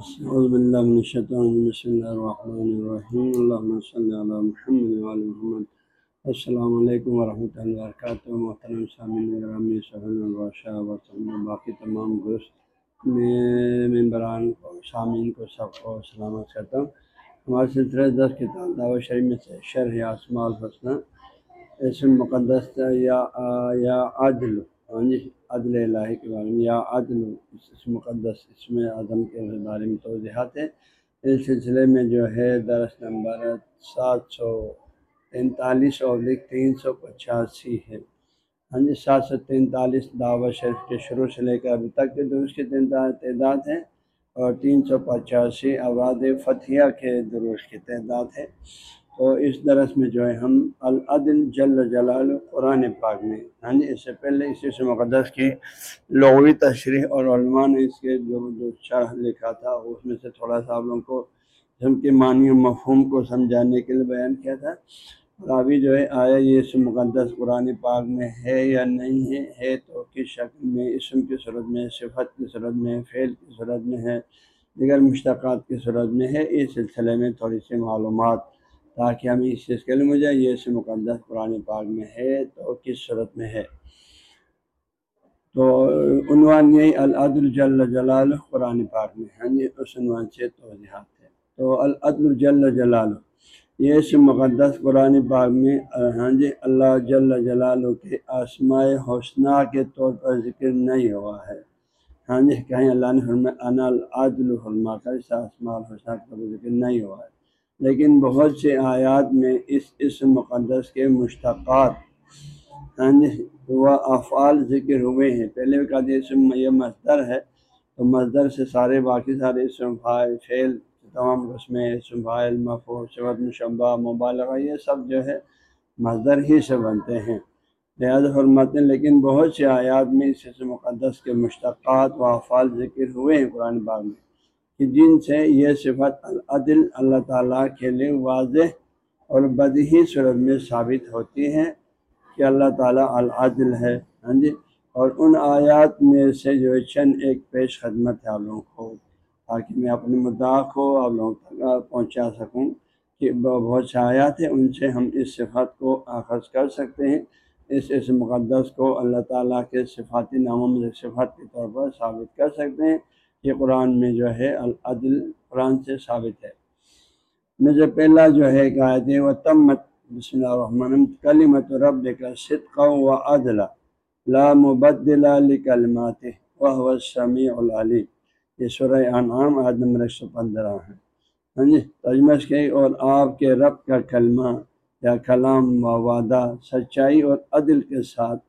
بسم اللہ الرحمن الرحیم صلی علی محمد محمد. السلام علیکم ورحمۃ اللہ وبرکاتہ محترم سامعین گرامی البادشاہ وسلم باقی تمام درست میں ممبران کو، سامعین کو سب کو سلامت کرتا ہوں. ہمارے سلسلہ دس کتاب دعوت شریف میں سے شرح اسماء الحسنہ، اسم مقدس یا یا عدل. ہاں جی. عدل الہی کے بارے میں یا عدل اس مقدس اس میں اعظم کے بارے میں توضیحات ہیں۔ اس سلسلے میں جو ہے درس نمبر سات سو تینتالیس اور تین سو پچاسی ہے۔ ہاں جی سات سو تینتالیس دعوت شریف کے شروع سے لے کر ابھی تک کے دروس کی تعداد ہے اور تین سو پچاسی اوراد فتح کے دروس کی تعداد ہے۔ تو اس درس میں جو ہے ہم العدل جل جلال قرآن پاک میں۔ ہاں جی اس سے پہلے اسی سے مقدس کی لغوی تشریح اور علماء نے اس کے جو جو شرح لکھا تھا، اس میں سے تھوڑا سا آپ لوگوں کو ہم کے معنی و مفہوم کو سمجھانے کے لیے بیان کیا تھا۔ اور ابھی جو ہے آیا یہ اس مقدس قرآن پاک میں ہے یا نہیں ہے ہے تو کس شکل میں، اسم کی صورت میں، صفت کی صورت میں، فعل کی صورت میں ہے، دیگر مشتقات کی صورت میں ہے، اس سلسلے میں تھوڑی سی معلومات تاکہ ہمیں اس چیز کے لیے مجھے یہ سے مقدس قرآن پاک میں ہے تو کس صورت میں ہے؟ تو عنوان یہی، العدل جل جلال قرآن پاک میں ہاں جی اس عنوان سے توضیحات ہے تو العدل جل جلال یہ سے مقدس قرآن پاک میں ہاں جی اللہ جل جلال کے آسماء حوصنہ کے طور پر ذکر نہیں ہوا ہے۔ ہاں جی کہیں اللہ نے حرم ان العدل حرما کا آسماء الحسنہ کا ذکر نہیں ہوا ہے۔ لیکن بہت سے آیات میں اس اس مقدس کے مشتقات ہاں جی وہ افعال ذکر ہوئے ہیں۔ پہلے بھی کہا اسم یہ مصدر ہے، تو مصدر سے سارے باقی سارے اسم فائل فعل، تمام قسمیں، اسم فائل مفو شبت مشبہ، مبالغہ، یہ سب جو ہے مصدر ہی سے بنتے ہیں۔ لہٰذا حرمت لیکن بہت سے آیات میں اس مقدس کے مشتقات و افعال ذکر ہوئے ہیں قرآن باغ میں۔ کہ جن سے یہ صفت العدل اللہ تعالیٰ کے لیے واضح اور بدہی صورت میں ثابت ہوتی ہے کہ اللہ تعالیٰ العدل ہے۔ ہاں جی؟ اور ان آیات میں سے جو چند ایک پیش خدمت ہے آپ لوگوں کو، تاکہ میں اپنے مدعا کو آپ لوگوں تک پہنچا سکوں کہ بہت سے آیات ہیں، ان سے ہم اس صفت کو آخذ کر سکتے ہیں۔ اس اس مقدس کو اللہ تعالیٰ کے صفاتی ناموں میں صفت کے طور پر ثابت کر سکتے ہیں۔ یہ قرآن میں جو ہے العدل قرآن سے ثابت ہے۔ میں جو پہلا جو ہے کہ آئے وہ تمت بسم اللہ الرحمن کلیمت رب کا صدق و عدل لا مبدل علی کلمات وہ سمیع العلی یہ سورہ انعام عاد نمبر ایک سو پندرہ ہے۔ ہاں جی تجمش کے اور آپ کے رب کا کلمہ یا کلام و وعدہ سچائی اور عدل کے ساتھ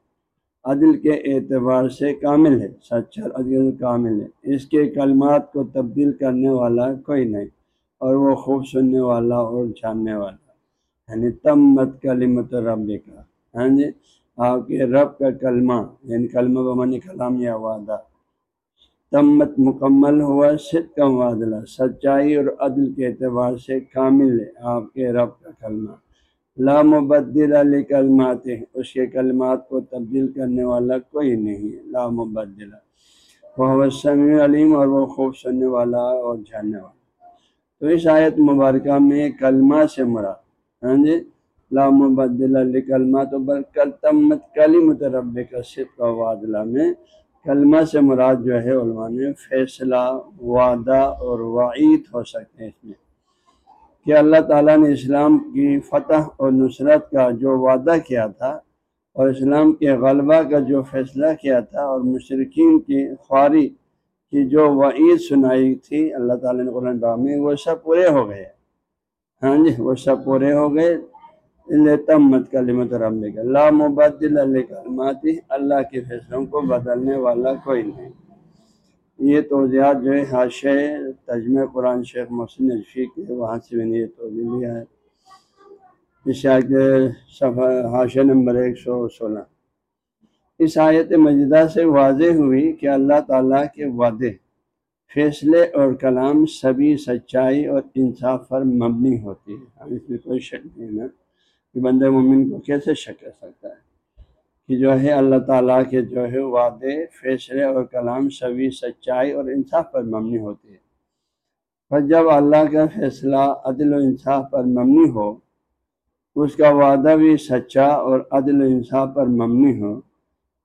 عدل کے اعتبار سے کامل ہے سچا عدل کامل ہے۔ اس کے کلمات کو تبدیل کرنے والا کوئی نہیں اور وہ خوب سننے والا اور جاننے والا۔ یعنی تم مت کلیمت رب کا ہاں جی آپ کے رب کا کلمہ یعنی کلمہ بمانی کلام یا وعدہ۔ تمت مکمل ہوا صد کا وعدلہ سچائی اور عدل کے اعتبار سے کامل ہے آپ کے رب کا کلمہ۔ لامبدل علی کلمات اس کے کلمات کو تبدیل کرنے والا کوئی نہیں ہے لامبدل وہ سمیع علیم اور وہ خوب سننے والا اور جاننے والا۔ تو اس آیت مبارکہ میں کلمہ سے مراد ہاں جی؟ لامبدل علی کلمات برکل تمت کلی مترب کا صف وادلہ میں کلمہ سے مراد جو ہے، علماء نے فیصلہ، وعدہ اور وعید ہو سکتے ہیں اس میں۔ کہ اللہ تعالیٰ نے اسلام کی فتح اور نصرت کا جو وعدہ کیا تھا اور اسلام کے غلبہ کا جو فیصلہ کیا تھا اور مشرقین کی خواری کی جو وعید سنائی تھی، اللہ تعالیٰ نے قرآن میں، وہ سب پورے ہو گئے۔ ہاں جی وہ سب پورے ہو گئے۔ تمت کلیمت رب کا لا مبدل اللہ کلماتی اللہ کے فیصلوں کو بدلنے والا کوئی نہیں۔ یہ توضیحات جو ہے حاشِ تجمہ قرآن شیخ محسن نجفی کے وہاں سے میں نے یہ توضیع لیا ہے۔ اس کے صفحہ حاشہ نمبر ایک سو سولہ۔ اس آیت مجدہ سے واضح ہوئی کہ اللہ تعالیٰ کے وعدے، فیصلے اور کلام سبھی سچائی اور انصاف پر مبنی ہوتی ہے ہاں، اس میں کوئی شک نہیں ہے نا کہ بندہ مومن کو کیسے شک کر سکتا ہے۔ کہ جو ہے اللہ تعالیٰ کے جو ہے وعدے، فیصلے اور کلام سبھی سچائی اور انصاف پر مبنی ہوتی ہے پر جب اللہ کا فیصلہ عدل و انصاف پر مبنی ہو، اس کا وعدہ بھی سچا اور عدل و انصاف پر مبنی ہو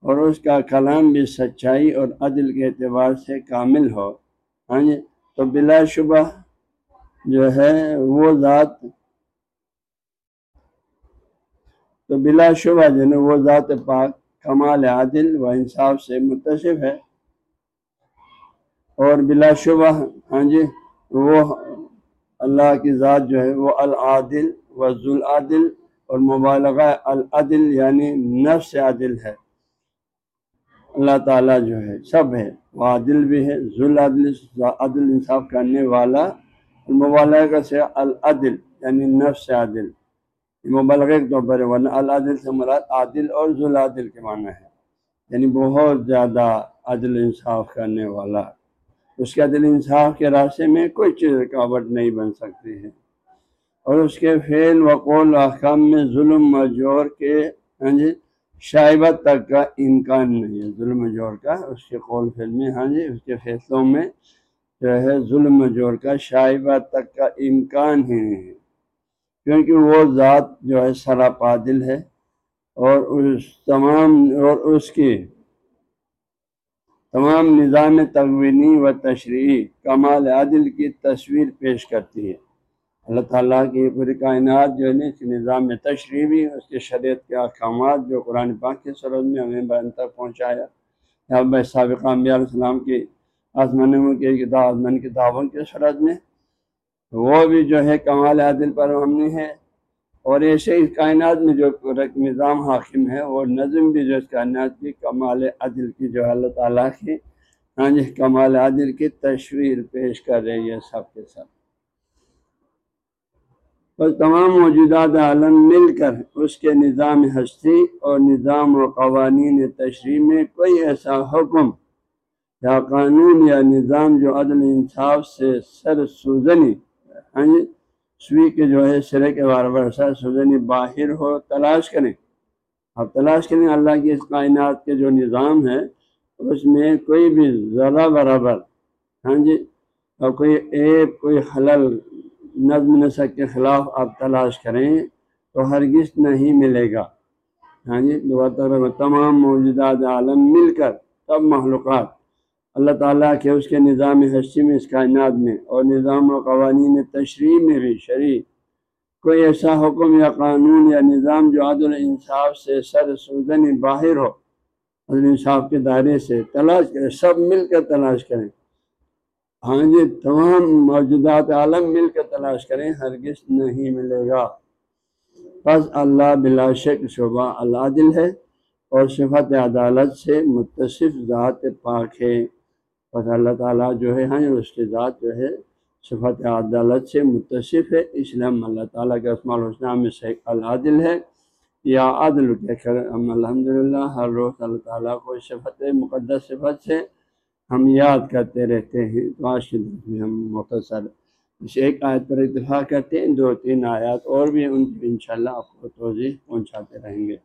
اور اس کا کلام بھی سچائی اور عدل کے اعتبار سے کامل ہو ہاں جی؟ تو بلا شبہ جو ہے وہ ذات تو بلا شبہ جو وہ ذات پاک کمال عادل و انصاف سے متصف ہے۔ اور بلا شبہ ہاں جی وہ اللہ کی ذات جو ہے، وہ العادل و ذوالعادل اور مبالغہ العدل یعنی نفس عادل ہے۔ اللہ تعالیٰ جو ہے، سب ہے۔ وہ عادل بھی ہے ذوالعدل عدل انصاف کرنے والا مبالغہ سے العدل یعنی نفس عادل۔ مبالغ کے طور پر ورنہ العادل سے مراد عادل اور ذوالعادل کے معنی ہے۔ یعنی بہت زیادہ عدل انصاف کرنے والا۔ اس کے عدل انصاف کے راستے میں کوئی چیز رکاوٹ نہیں بن سکتی ہے۔ اور اس کے فعل وقول احکام میں ظلم و کے ہاں جی شائبت تک کا امکان نہیں ہے۔ ظلم و جور کا اس کے قول فعل میں ہاں جی اس کے فیصلوں میں جو ہے، ظلم و جور کا شائبت تک کا امکان ہی نہیں ہے۔ کیونکہ وہ ذات جو ہے سراپ عادل ہے اور اس تمام اور اس کی تمام نظام تغوینی و تشریحی کمال عادل کی تصویر پیش کرتی ہے۔ اللہ تعالیٰ کی پوری کائنات جو ہے نا، اس نظام میں تشریح بھی، اس کے شریعت کے احکامات جو قرآن پاک کے سرد میں ہمیں بین تک پہنچایا۔ یا سابقہ علیہ السلام کی آسمانوں کی کتاب آسمان کتابوں کے سرد میں وہ بھی جو ہے کمال عادل پر مبنی ہے اور ایسے اس کائنات میں جو نظام حاکم ہے وہ نظم بھی جو اس کائنات کی کمال عدل کی جو اللہ تعالیٰ کی ہاں جی کمال عادل کی تصویر پیش کر رہی ہے سب کے سب۔ اور تمام موجودات عالم مل کر اس کے نظام ہستی اور نظام و قوانین تشریح میں کوئی ایسا حکم، یا قانون یا نظام جو عدل انصاف سے سر سوزنی ہاں جی؟ سوئی کے جو ہے سرے کے بار بار سر سوزنی باہر ہو، تلاش کریں۔ اب تلاش کریں اللہ کی اس کائنات کے جو نظام ہے، اس میں کوئی بھی ذرا برابر ہاں جی؟ اور کوئی ایپ کوئی خلل نظم نسق کے خلاف آپ تلاش کریں تو ہرگز نہیں ملے گا۔ ہاں جی؟ تمام موجودات عالم مل کر سب معلومات اللہ تعالیٰ کے اس کے نظام ہستی میں، اس کائنات میں اور نظام و قوانین تشریح میں بھی شریک۔ کوئی ایسا حکم یا قانون یا نظام جو عدل انصاف سے سر سوزن باہر ہو، عدل انصاف کے دائرے سے تلاش کریں سب مل کر تلاش کریں۔ ہاں جی تمام موجودات عالم مل کر تلاش کریں، ہرگز نہیں ملے گا۔ بس اللہ بلا شک شعبہ اللہ دل ہے اور صفت عدالت سے متصف ذات پاک ہے۔ بس اللہ تعالیٰ جو ہے ہاں اس کے ذات جو ہے، صفت عدالت سے متصف ہے۔ اس لیے ہم اللہ تعالیٰ کے اسماع الحسنہ میں سے العادل ہے۔ یا عدل کے کر ہم الحمد للہ ہر روز اللہ تعالیٰ کو صفت، مقدس صفت سے ہم یاد کرتے رہتے ہیں۔ تو آج کے دن میں ہم مختصر اس ایک آیت پر اتفاق کرتے ہیں۔ دو تین آیات اور بھی ان کی ان شاء اللہ آپ کو توضیح پہنچاتے رہیں گے۔